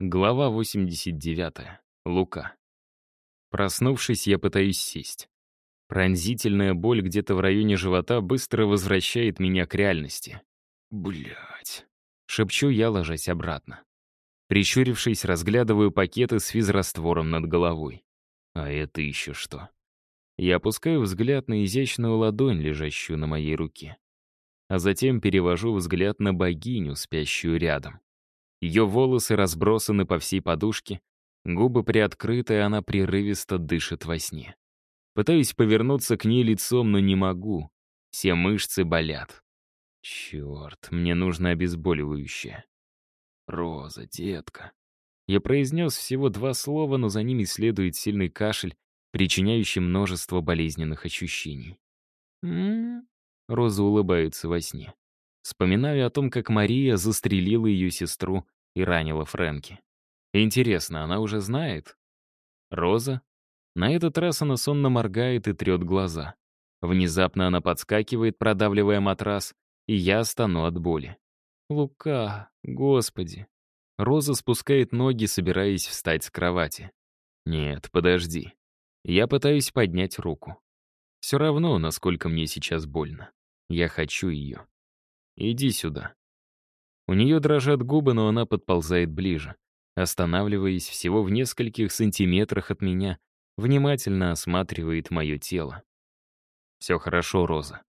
Глава 89. Лука. Проснувшись, я пытаюсь сесть. Пронзительная боль где-то в районе живота быстро возвращает меня к реальности. Блять. Шепчу я, ложась обратно. Прищурившись, разглядываю пакеты с физраствором над головой. А это еще что? Я опускаю взгляд на изящную ладонь, лежащую на моей руке. А затем перевожу взгляд на богиню, спящую рядом. Ее волосы разбросаны по всей подушке, губы приоткрыты, и она прерывисто дышит во сне. Пытаюсь повернуться к ней лицом, но не могу. Все мышцы болят. Черт, мне нужно обезболивающее. Роза, детка. Я произнес всего два слова, но за ними следует сильный кашель, причиняющий множество болезненных ощущений. «М-м-м», Роза улыбается во сне. Вспоминаю о том, как Мария застрелила ее сестру и ранила Фрэнки. Интересно, она уже знает? Роза? На этот раз она сонно моргает и трет глаза. Внезапно она подскакивает, продавливая матрас, и я стану от боли. «Лука, господи!» Роза спускает ноги, собираясь встать с кровати. «Нет, подожди. Я пытаюсь поднять руку. Все равно, насколько мне сейчас больно. Я хочу ее. Иди сюда». У нее дрожат губы, но она подползает ближе, останавливаясь всего в нескольких сантиметрах от меня, внимательно осматривает мое тело. «Все хорошо, Роза.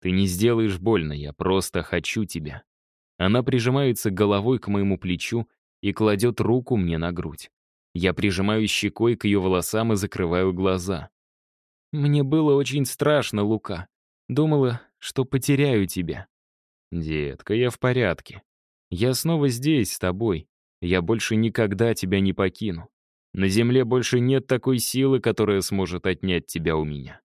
Ты не сделаешь больно, я просто хочу тебя». Она прижимается головой к моему плечу и кладет руку мне на грудь. Я прижимаю щекой к ее волосам и закрываю глаза. «Мне было очень страшно, Лука. Думала, что потеряю тебя». «Детка, я в порядке. Я снова здесь, с тобой. Я больше никогда тебя не покину. На земле больше нет такой силы, которая сможет отнять тебя у меня.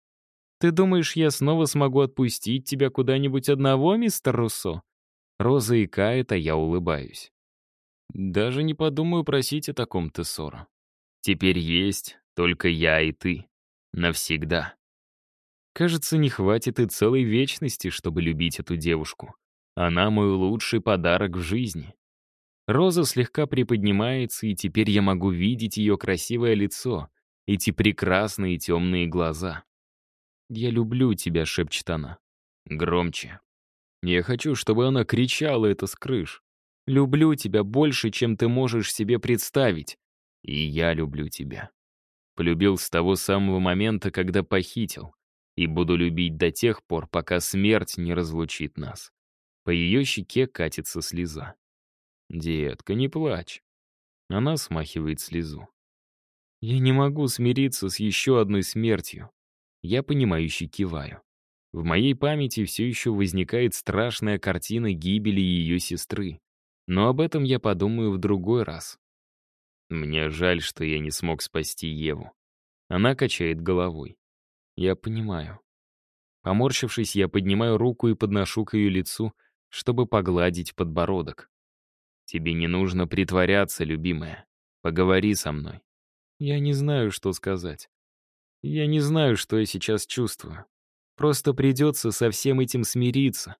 Ты думаешь, я снова смогу отпустить тебя куда-нибудь одного, мистер Руссо?» Роза икает, а я улыбаюсь. Даже не подумаю просить о таком Тессора. Теперь есть только я и ты. Навсегда. Кажется, не хватит и целой вечности, чтобы любить эту девушку. Она мой лучший подарок в жизни. Роза слегка приподнимается, и теперь я могу видеть ее красивое лицо, эти прекрасные темные глаза. «Я люблю тебя», — шепчет она. Громче. Я хочу, чтобы она кричала это с крыш. «Люблю тебя больше, чем ты можешь себе представить. И я люблю тебя». Полюбил с того самого момента, когда похитил. И буду любить до тех пор, пока смерть не разлучит нас. По ее щеке катится слеза. «Детка, не плачь». Она смахивает слезу. «Я не могу смириться с еще одной смертью». Я понимающе киваю. В моей памяти все еще возникает страшная картина гибели ее сестры. Но об этом я подумаю в другой раз. Мне жаль, что я не смог спасти Еву. Она качает головой. Я понимаю. Поморщившись, я поднимаю руку и подношу к ее лицу, чтобы погладить подбородок. «Тебе не нужно притворяться, любимая. Поговори со мной». Я не знаю, что сказать. Я не знаю, что я сейчас чувствую. Просто придется со всем этим смириться.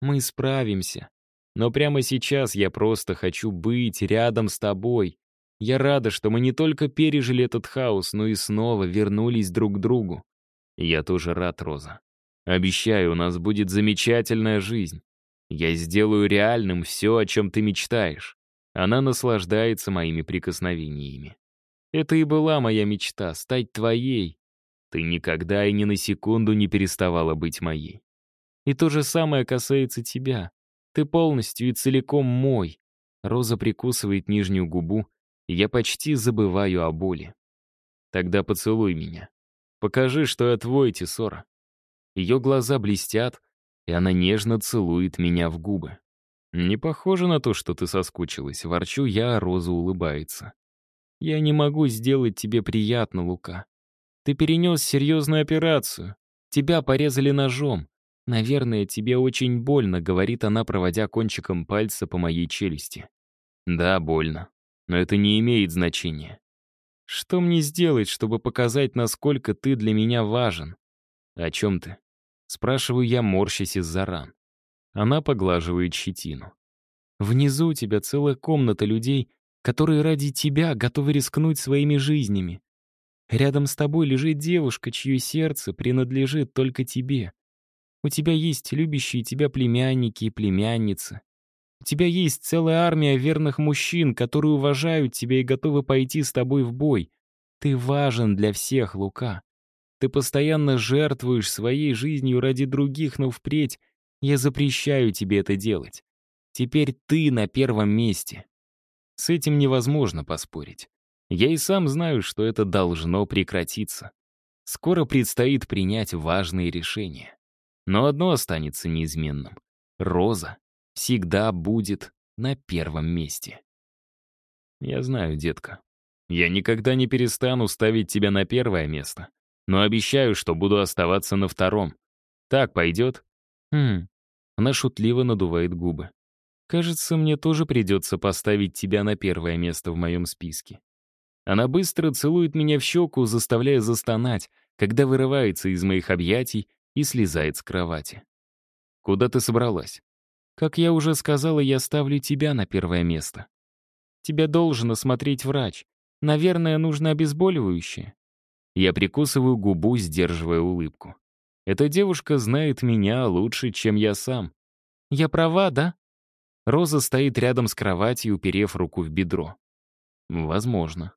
Мы справимся. Но прямо сейчас я просто хочу быть рядом с тобой. Я рада, что мы не только пережили этот хаос, но и снова вернулись друг к другу. Я тоже рад, Роза. Обещаю, у нас будет замечательная жизнь. Я сделаю реальным все, о чем ты мечтаешь. Она наслаждается моими прикосновениями. Это и была моя мечта — стать твоей. Ты никогда и ни на секунду не переставала быть моей. И то же самое касается тебя. Ты полностью и целиком мой. Роза прикусывает нижнюю губу, и я почти забываю о боли. Тогда поцелуй меня. Покажи, что я твой, Тесора. Ее глаза блестят, и она нежно целует меня в губы. «Не похоже на то, что ты соскучилась», — ворчу я, а Роза улыбается. «Я не могу сделать тебе приятно, Лука. Ты перенес серьезную операцию. Тебя порезали ножом. Наверное, тебе очень больно», — говорит она, проводя кончиком пальца по моей челюсти. «Да, больно. Но это не имеет значения. Что мне сделать, чтобы показать, насколько ты для меня важен? О чем ты? Спрашиваю я, морщась из-за ран. Она поглаживает щетину. Внизу у тебя целая комната людей, которые ради тебя готовы рискнуть своими жизнями. Рядом с тобой лежит девушка, чье сердце принадлежит только тебе. У тебя есть любящие тебя племянники и племянницы. У тебя есть целая армия верных мужчин, которые уважают тебя и готовы пойти с тобой в бой. Ты важен для всех, Лука. Ты постоянно жертвуешь своей жизнью ради других, но впредь я запрещаю тебе это делать. Теперь ты на первом месте. С этим невозможно поспорить. Я и сам знаю, что это должно прекратиться. Скоро предстоит принять важные решения. Но одно останется неизменным. Роза всегда будет на первом месте. Я знаю, детка. Я никогда не перестану ставить тебя на первое место, но обещаю, что буду оставаться на втором. Так пойдет? Хм. Она шутливо надувает губы. Кажется, мне тоже придется поставить тебя на первое место в моем списке. Она быстро целует меня в щеку, заставляя застонать, когда вырывается из моих объятий и слезает с кровати. «Куда ты собралась?» «Как я уже сказала, я ставлю тебя на первое место. Тебя должен осмотреть врач. Наверное, нужно обезболивающее». Я прикусываю губу, сдерживая улыбку. Эта девушка знает меня лучше, чем я сам. Я права, да? Роза стоит рядом с кроватью, уперев руку в бедро. Возможно.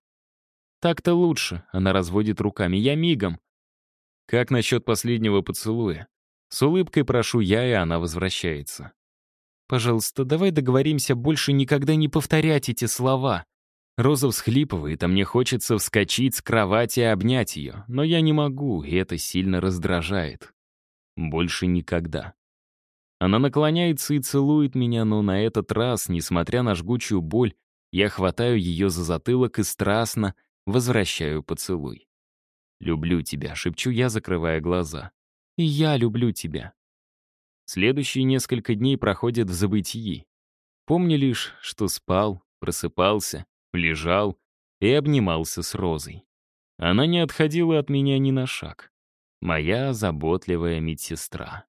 Так-то лучше, она разводит руками. Я мигом. Как насчет последнего поцелуя? С улыбкой прошу я, и она возвращается. Пожалуйста, давай договоримся больше никогда не повторять эти слова. Роза всхлипывает, а мне хочется вскочить с кровати и обнять ее, но я не могу, и это сильно раздражает. Больше никогда. Она наклоняется и целует меня, но на этот раз, несмотря на жгучую боль, я хватаю ее за затылок и страстно возвращаю поцелуй. «Люблю тебя», — шепчу я, закрывая глаза. «И я люблю тебя». Следующие несколько дней проходят в забытии. Помню лишь, что спал, просыпался, лежал и обнимался с Розой. Она не отходила от меня ни на шаг. Моя заботливая медсестра.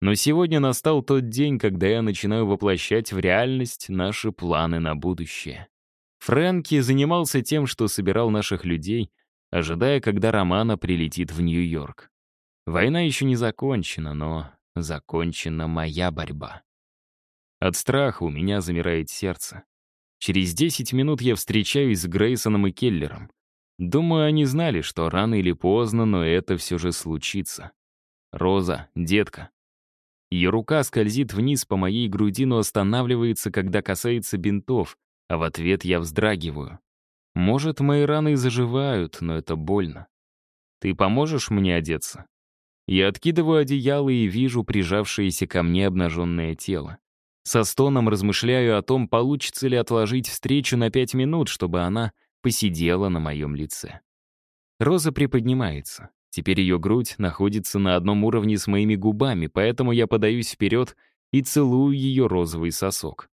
Но сегодня настал тот день, когда я начинаю воплощать в реальность наши планы на будущее. Фрэнки занимался тем, что собирал наших людей, ожидая, когда Романа прилетит в Нью-Йорк. Война еще не закончена, но закончена моя борьба. От страха у меня замирает сердце. Через 10 минут я встречаюсь с Грейсоном и Келлером. Думаю, они знали, что рано или поздно, но это все же случится. Роза, детка. Ее рука скользит вниз по моей груди, но останавливается, когда касается бинтов, а в ответ я вздрагиваю. Может, мои раны заживают, но это больно. Ты поможешь мне одеться? Я откидываю одеяло и вижу прижавшееся ко мне обнаженное тело. Со стоном размышляю о том, получится ли отложить встречу на пять минут, чтобы она посидела на моем лице. Роза приподнимается. Теперь ее грудь находится на одном уровне с моими губами, поэтому я подаюсь вперед и целую ее розовый сосок.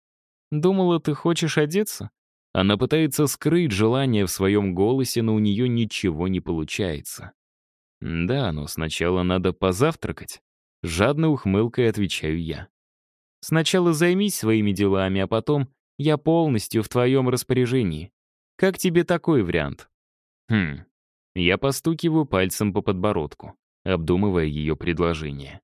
«Думала, ты хочешь одеться?» Она пытается скрыть желание в своем голосе, но у нее ничего не получается. «Да, но сначала надо позавтракать». Жадной ухмылкой отвечаю я. «Сначала займись своими делами, а потом я полностью в твоем распоряжении. Как тебе такой вариант?» «Хм». Я постукиваю пальцем по подбородку, обдумывая ее предложение.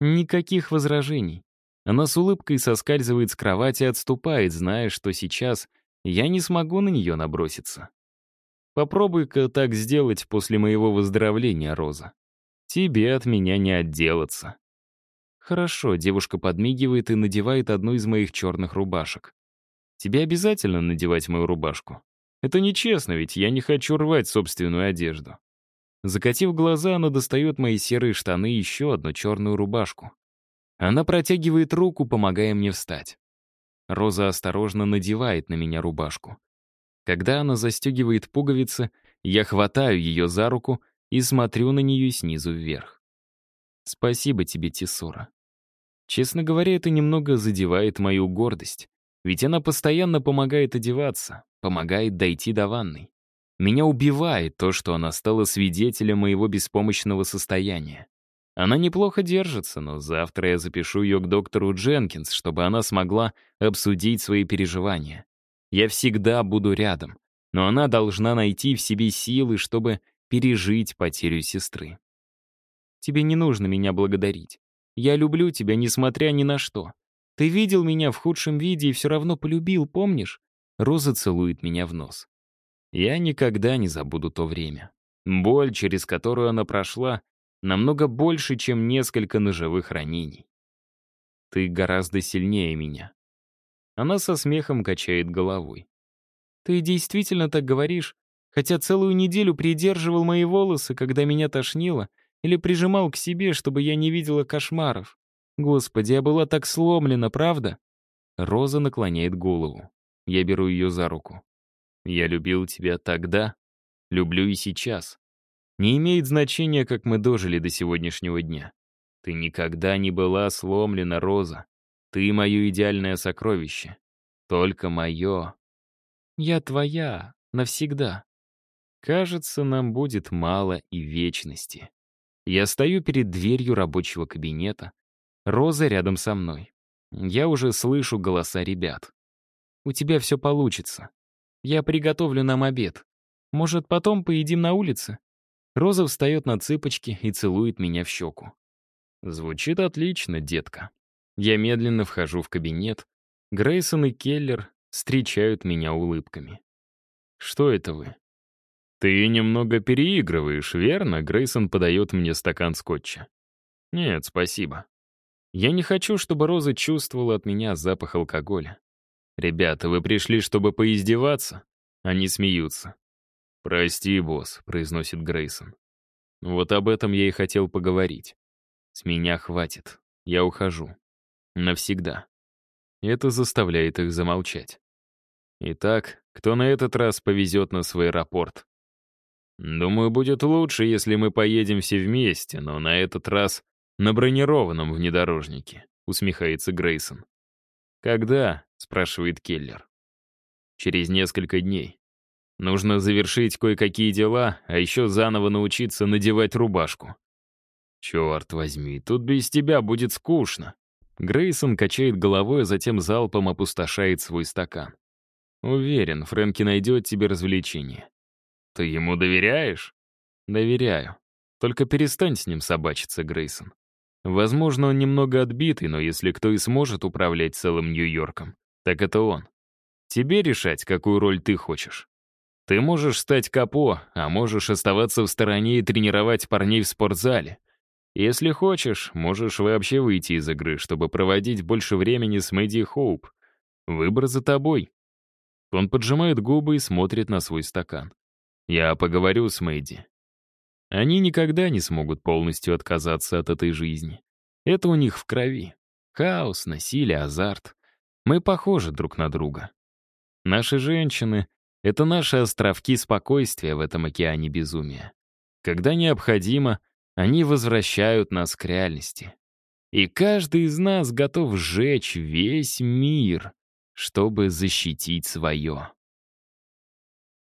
Никаких возражений. Она с улыбкой соскальзывает с кровати и отступает, зная, что сейчас я не смогу на нее наброситься. Попробуй-ка так сделать после моего выздоровления, Роза. Тебе от меня не отделаться. Хорошо, девушка подмигивает и надевает одну из моих черных рубашек. Тебе обязательно надевать мою рубашку. Это нечестно, ведь я не хочу рвать собственную одежду. Закатив глаза, она достает мои серые штаны и еще одну черную рубашку. Она протягивает руку, помогая мне встать. Роза осторожно надевает на меня рубашку. Когда она застегивает пуговицы, я хватаю ее за руку и смотрю на нее снизу вверх. Спасибо тебе, Тесора. Честно говоря, это немного задевает мою гордость, ведь она постоянно помогает одеваться, помогает дойти до ванной. Меня убивает то, что она стала свидетелем моего беспомощного состояния. Она неплохо держится, но завтра я запишу ее к доктору Дженкинс, чтобы она смогла обсудить свои переживания. Я всегда буду рядом, но она должна найти в себе силы, чтобы пережить потерю сестры. Тебе не нужно меня благодарить. Я люблю тебя, несмотря ни на что. Ты видел меня в худшем виде и все равно полюбил, помнишь? Роза целует меня в нос. Я никогда не забуду то время. Боль, через которую она прошла, намного больше, чем несколько ножевых ранений. Ты гораздо сильнее меня. Она со смехом качает головой. Ты действительно так говоришь? Хотя целую неделю придерживал мои волосы, когда меня тошнило, или прижимал к себе, чтобы я не видела кошмаров. Господи, я была так сломлена, правда? Роза наклоняет голову. Я беру ее за руку. Я любил тебя тогда, люблю и сейчас. Не имеет значения, как мы дожили до сегодняшнего дня. Ты никогда не была сломлена, Роза. Ты мое идеальное сокровище. Только мое. Я твоя. Навсегда. Кажется, нам будет мало и вечности. Я стою перед дверью рабочего кабинета. Роза рядом со мной. Я уже слышу голоса ребят. «У тебя все получится. Я приготовлю нам обед. Может, потом поедим на улице?» Роза встает на цыпочки и целует меня в щеку. Звучит отлично, детка. Я медленно вхожу в кабинет. Грейсон и Келлер встречают меня улыбками. «Что это вы?» «Ты немного переигрываешь, верно?» Грейсон подает мне стакан скотча. «Нет, спасибо. Я не хочу, чтобы Роза чувствовала от меня запах алкоголя. Ребята, вы пришли, чтобы поиздеваться?» Они смеются. «Прости, босс», — произносит Грейсон. «Вот об этом я и хотел поговорить. С меня хватит. Я ухожу. Навсегда. Это заставляет их замолчать. Итак, кто на этот раз повезет нас в аэропорт? Думаю, будет лучше, если мы поедем все вместе, но на этот раз на бронированном внедорожнике, усмехается Грейсон. Когда? спрашивает Келлер. Через несколько дней. Нужно завершить кое-какие дела, а еще заново научиться надевать рубашку. «Черт возьми, тут без тебя будет скучно». Грейсон качает головой, а затем залпом опустошает свой стакан. «Уверен, Фрэнки найдет тебе развлечение». «Ты ему доверяешь?» «Доверяю. Только перестань с ним собачиться, Грейсон. Возможно, он немного отбитый, но если кто и сможет управлять целым Нью-Йорком, так это он. Тебе решать, какую роль ты хочешь. Ты можешь стать капо, а можешь оставаться в стороне и тренировать парней в спортзале. Если хочешь, можешь вообще выйти из игры, чтобы проводить больше времени с Мэдди Хоуп. Выбор за тобой. Он поджимает губы и смотрит на свой стакан. Я поговорю с Мэдди. Они никогда не смогут полностью отказаться от этой жизни. Это у них в крови. Хаос, насилие, азарт. Мы похожи друг на друга. Наши женщины — это наши островки спокойствия в этом океане безумия. Когда необходимо — они возвращают нас к реальности. И каждый из нас готов сжечь весь мир, чтобы защитить свое.